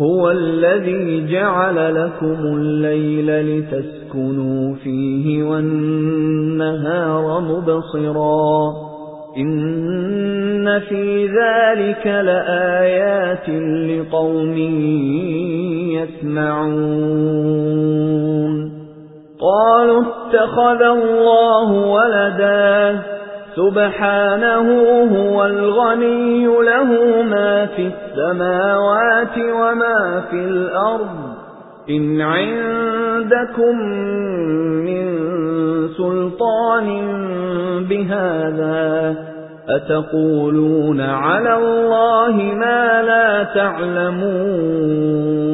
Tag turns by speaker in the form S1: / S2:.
S1: هو الذي جعل لكم الليل لتسكنوا فيه والنهار مبصرا. إن في ذلك لآيات لقوم يسمعون. قالوا اتخذ الله ولدا. سبحانه هو الغني له ما في السماوات وما في الأرض. إن عندكم من سلطان بهذا أتقولون على الله ما لا تعلمون.